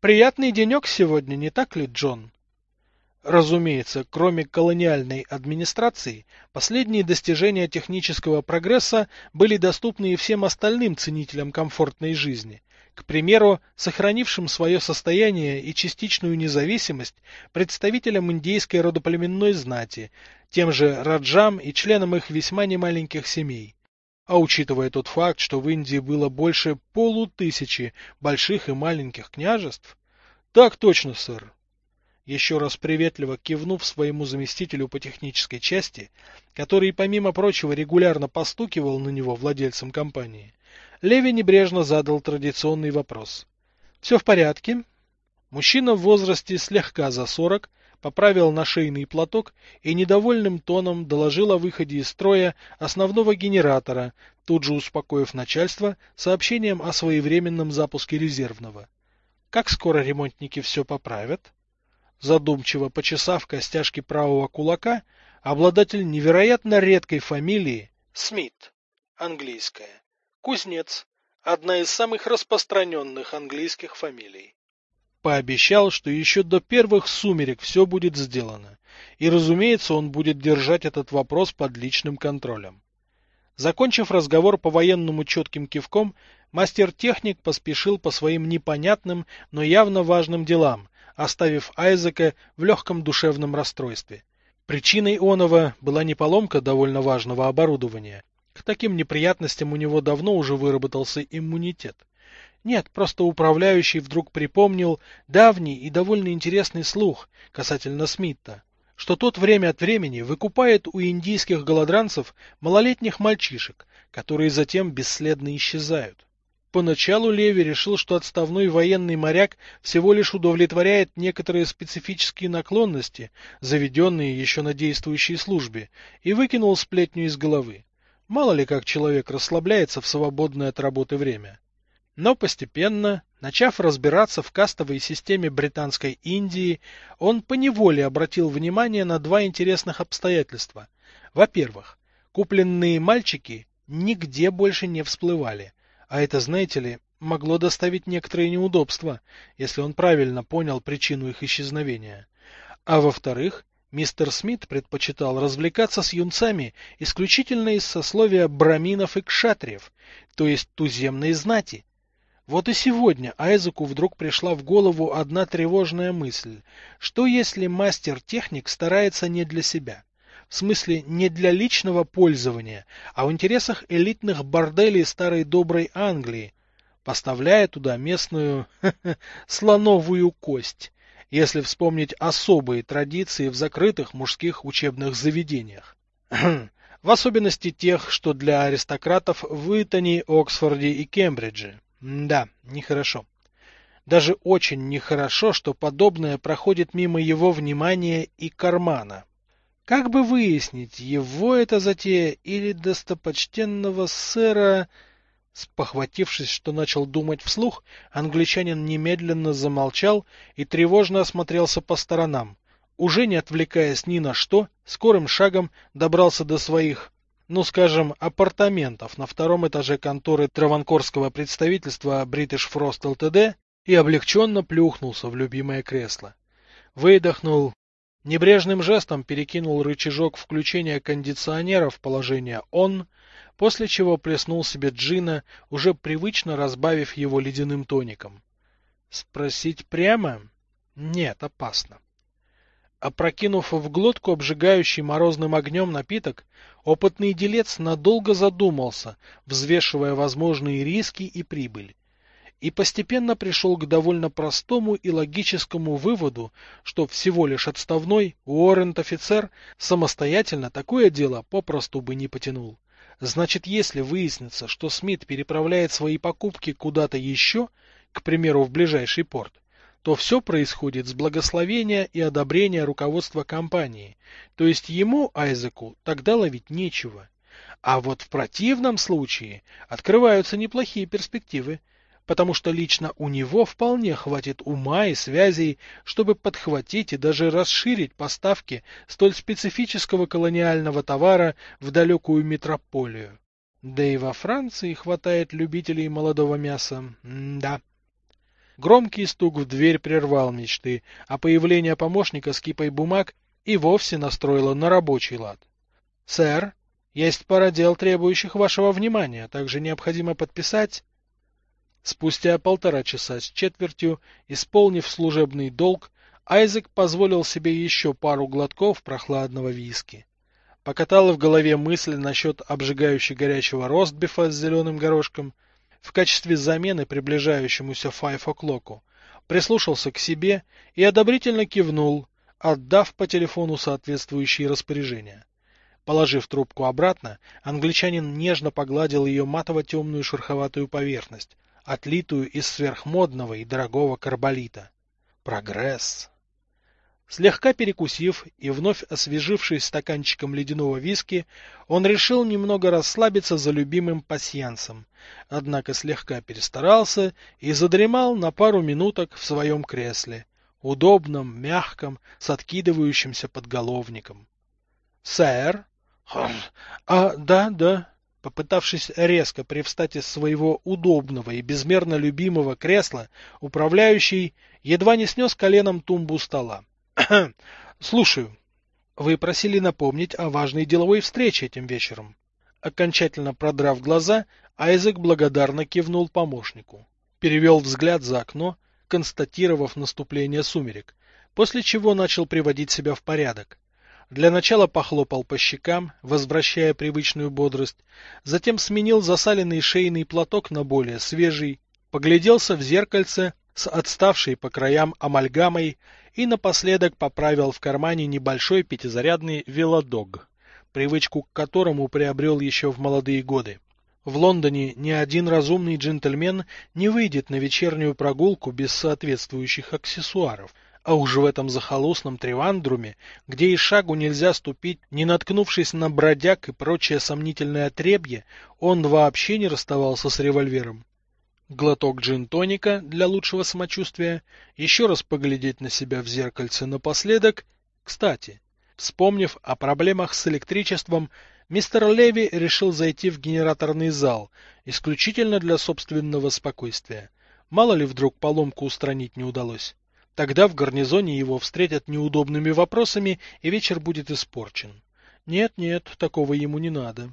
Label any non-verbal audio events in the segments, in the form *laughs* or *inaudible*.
Приятный денек сегодня, не так ли, Джон? Разумеется, кроме колониальной администрации, последние достижения технического прогресса были доступны и всем остальным ценителям комфортной жизни. К примеру, сохранившим свое состояние и частичную независимость представителям индейской родоплеменной знати, тем же раджам и членам их весьма немаленьких семей. А учитывая тот факт, что в Индии было больше полутысячи больших и маленьких княжеств... Так точно, сэр. Еще раз приветливо кивнув своему заместителю по технической части, который, помимо прочего, регулярно постукивал на него владельцем компании, Леви небрежно задал традиционный вопрос. «Все в порядке?» Мужчина в возрасте слегка за сорок поправил нашейный платок и недовольным тоном доложил о выходе из строя основного генератора, тут же успокоив начальство сообщением о своевременном запуске резервного. «Как скоро ремонтники все поправят?» Задумчиво почесав костяшки правого кулака, обладатель невероятно редкой фамилии Смит, английская, кузнец, одна из самых распространенных английских фамилий. Пообещал, что еще до первых сумерек все будет сделано, и, разумеется, он будет держать этот вопрос под личным контролем. Закончив разговор по-военному четким кивком, мастер-техник поспешил по своим непонятным, но явно важным делам, оставив Айзека в легком душевном расстройстве. Причиной оного была не поломка довольно важного оборудования. К таким неприятностям у него давно уже выработался иммунитет. Нет, просто управляющий вдруг припомнил давний и довольно интересный слух касательно Смитта, что тот время от времени выкупает у индийских голодранцев малолетних мальчишек, которые затем бесследно исчезают. Поначалу Леви решил, что отставной военный моряк всего лишь удовлетворяет некоторые специфические наклонности, заведенные еще на действующей службе, и выкинул сплетню из головы. Мало ли как человек расслабляется в свободное от работы время. Но постепенно, начав разбираться в кастовой системе Британской Индии, он поневоле обратил внимание на два интересных обстоятельства. Во-первых, купленные мальчики нигде больше не всплывали – а это, знаете ли, могло доставить некоторые неудобства, если он правильно понял причину их исчезновения. А во-вторых, мистер Смит предпочитал развлекаться с юнцами исключительно из сословия браминов и кшатриев, то есть туземной знати. Вот и сегодня Айзеку вдруг пришла в голову одна тревожная мысль, что если мастер-техник старается не для себя – в смысле не для личного пользования, а в интересах элитных борделей старой доброй Англии, поставляя туда местную *laughs* слоновую кость, если вспомнить особые традиции в закрытых мужских учебных заведениях. *clears throat* в особенности тех, что для аристократов в Итоне, Оксфорде и Кембридже. Да, нехорошо. Даже очень нехорошо, что подобное проходит мимо его внимания и кармана. Как бы выяснить, его это затея или достопочтенного сэра... Спохватившись, что начал думать вслух, англичанин немедленно замолчал и тревожно осмотрелся по сторонам. Уже не отвлекаясь ни на что, скорым шагом добрался до своих, ну скажем, апартаментов на втором этаже конторы Траванкорского представительства British Frost Ltd и облегченно плюхнулся в любимое кресло. Выдохнул, Небрежным жестом перекинул рычажок включения кондиционера в положение «он», после чего плеснул себе джина, уже привычно разбавив его ледяным тоником. Спросить прямо? Нет, опасно. Опрокинув в глотку обжигающий морозным огнем напиток, опытный делец надолго задумался, взвешивая возможные риски и прибыль и постепенно пришел к довольно простому и логическому выводу, что всего лишь отставной уоррент-офицер самостоятельно такое дело попросту бы не потянул. Значит, если выяснится, что Смит переправляет свои покупки куда-то еще, к примеру, в ближайший порт, то все происходит с благословения и одобрения руководства компании, то есть ему, Айзеку, тогда ловить нечего. А вот в противном случае открываются неплохие перспективы, потому что лично у него вполне хватит ума и связей, чтобы подхватить и даже расширить поставки столь специфического колониального товара в далекую метрополию. Да и во Франции хватает любителей молодого мяса. М да. Громкий стук в дверь прервал мечты, а появление помощника с кипой бумаг и вовсе настроило на рабочий лад. «Сэр, есть пара дел, требующих вашего внимания, также необходимо подписать...» Спустя полтора часа с четвертью, исполнив служебный долг, Айзек позволил себе еще пару глотков прохладного виски. Покатала в голове мысль насчет обжигающей горячего ростбифа с зеленым горошком в качестве замены приближающемуся o'clock. Прислушался к себе и одобрительно кивнул, отдав по телефону соответствующие распоряжения. Положив трубку обратно, англичанин нежно погладил ее матово-темную шероховатую поверхность, отлитую из сверхмодного и дорогого карболита. Прогресс. Слегка перекусив и вновь освежившись стаканчиком ледяного виски, он решил немного расслабиться за любимым пасьянсом, однако слегка перестарался и задремал на пару минуток в своем кресле, удобном, мягком, с откидывающимся подголовником. — Сэр? — А, да, да. Попытавшись резко привстать из своего удобного и безмерно любимого кресла, управляющий едва не снес коленом тумбу стола. *coughs* Слушаю. Вы просили напомнить о важной деловой встрече этим вечером. Окончательно продрав глаза, Айзек благодарно кивнул помощнику. Перевел взгляд за окно, констатировав наступление сумерек, после чего начал приводить себя в порядок. Для начала похлопал по щекам, возвращая привычную бодрость, затем сменил засаленный шейный платок на более свежий, погляделся в зеркальце с отставшей по краям амальгамой и напоследок поправил в кармане небольшой пятизарядный велодог, привычку к которому приобрел еще в молодые годы. В Лондоне ни один разумный джентльмен не выйдет на вечернюю прогулку без соответствующих аксессуаров, а уж в этом захолустном Тривандруме, где и шагу нельзя ступить, не наткнувшись на бродяг и прочее сомнительное отребье, он вообще не расставался с револьвером глоток джин-тоника для лучшего самочувствия, еще раз поглядеть на себя в зеркальце напоследок. Кстати, вспомнив о проблемах с электричеством, мистер Леви решил зайти в генераторный зал, исключительно для собственного спокойствия. Мало ли вдруг поломку устранить не удалось. Тогда в гарнизоне его встретят неудобными вопросами, и вечер будет испорчен. Нет-нет, такого ему не надо.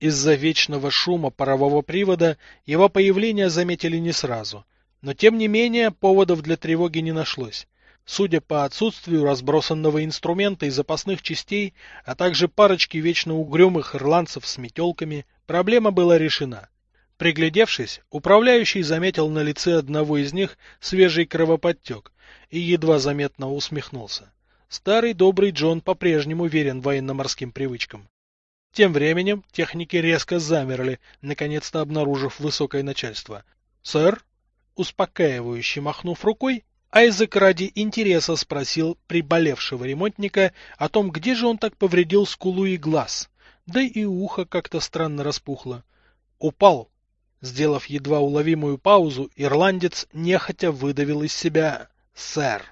Из-за вечного шума парового привода его появление заметили не сразу. Но тем не менее поводов для тревоги не нашлось. Судя по отсутствию разбросанного инструмента и запасных частей, а также парочки вечно угрюмых ирландцев с метелками, проблема была решена. Приглядевшись, управляющий заметил на лице одного из них свежий кровоподтек и едва заметно усмехнулся. Старый добрый Джон по-прежнему верен военно-морским привычкам. Тем временем техники резко замерли, наконец-то обнаружив высокое начальство. «Сэр?» Успокаивающе махнув рукой, Айзек ради интереса спросил приболевшего ремонтника о том, где же он так повредил скулу и глаз. Да и ухо как-то странно распухло. «Упал!» Сделав едва уловимую паузу, ирландец нехотя выдавил из себя «сэр».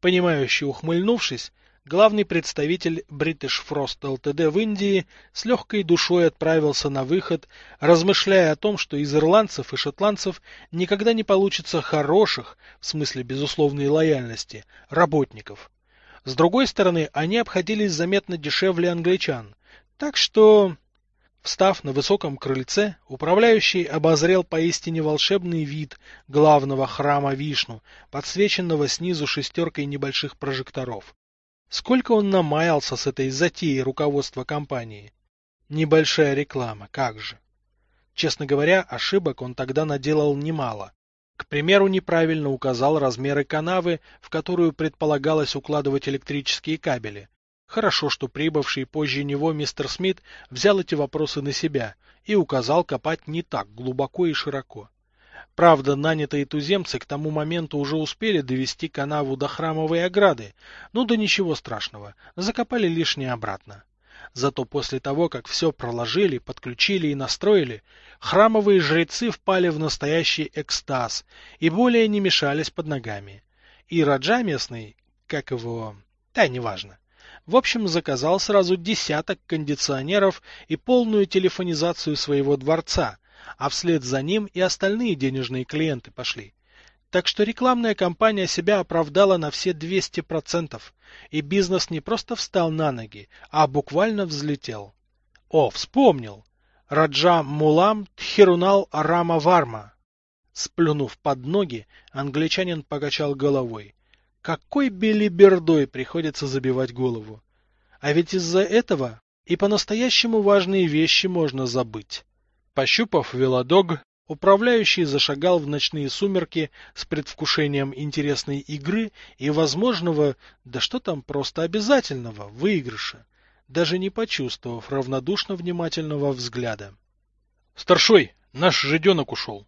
Понимающе ухмыльнувшись, главный представитель British Frost Ltd в Индии с легкой душой отправился на выход, размышляя о том, что из ирландцев и шотландцев никогда не получится хороших, в смысле безусловной лояльности, работников. С другой стороны, они обходились заметно дешевле англичан. Так что... Встав на высоком крыльце, управляющий обозрел поистине волшебный вид главного храма Вишну, подсвеченного снизу шестеркой небольших прожекторов. Сколько он намаялся с этой затеей руководства компании? Небольшая реклама, как же. Честно говоря, ошибок он тогда наделал немало. К примеру, неправильно указал размеры канавы, в которую предполагалось укладывать электрические кабели. Хорошо, что прибывший позже него мистер Смит взял эти вопросы на себя и указал копать не так глубоко и широко. Правда, нанятые туземцы к тому моменту уже успели довести канаву до храмовой ограды, ну да ничего страшного, закопали лишнее обратно. Зато после того, как все проложили, подключили и настроили, храмовые жрецы впали в настоящий экстаз и более не мешались под ногами. И Раджа местный, как его... да, неважно. В общем, заказал сразу десяток кондиционеров и полную телефонизацию своего дворца, а вслед за ним и остальные денежные клиенты пошли. Так что рекламная кампания себя оправдала на все 200%, и бизнес не просто встал на ноги, а буквально взлетел. О, вспомнил! Раджа Мулам Тхирунал Рама Варма. Сплюнув под ноги, англичанин покачал головой. Какой белибердой приходится забивать голову. А ведь из-за этого и по-настоящему важные вещи можно забыть. Пощупав велодог, управляющий зашагал в ночные сумерки с предвкушением интересной игры и возможного, да что там просто обязательного, выигрыша, даже не почувствовав равнодушно внимательного взгляда. — Старшой, наш жиденок ушел.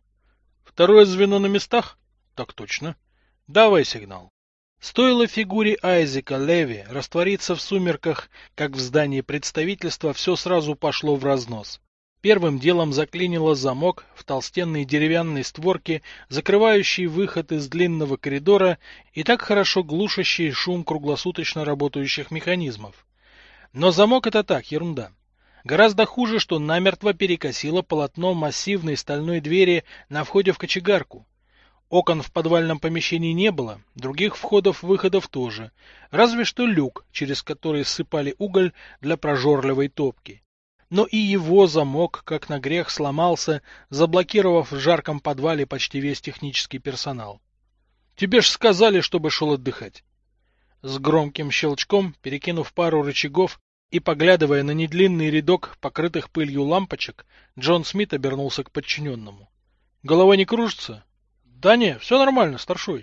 Второе звено на местах? Так точно. Давай сигнал. Стоило фигуре Айзека Леви раствориться в сумерках, как в здании представительства все сразу пошло в разнос. Первым делом заклинило замок в толстенной деревянной створке, закрывающий выход из длинного коридора и так хорошо глушащий шум круглосуточно работающих механизмов. Но замок это так, ерунда. Гораздо хуже, что намертво перекосило полотно массивной стальной двери на входе в кочегарку. Окон в подвальном помещении не было, других входов-выходов тоже, разве что люк, через который сыпали уголь для прожорливой топки. Но и его замок, как на грех, сломался, заблокировав в жарком подвале почти весь технический персонал. «Тебе ж сказали, чтобы шел отдыхать!» С громким щелчком, перекинув пару рычагов и поглядывая на недлинный рядок покрытых пылью лампочек, Джон Смит обернулся к подчиненному. «Голова не кружится?» Да не, все нормально, старшой.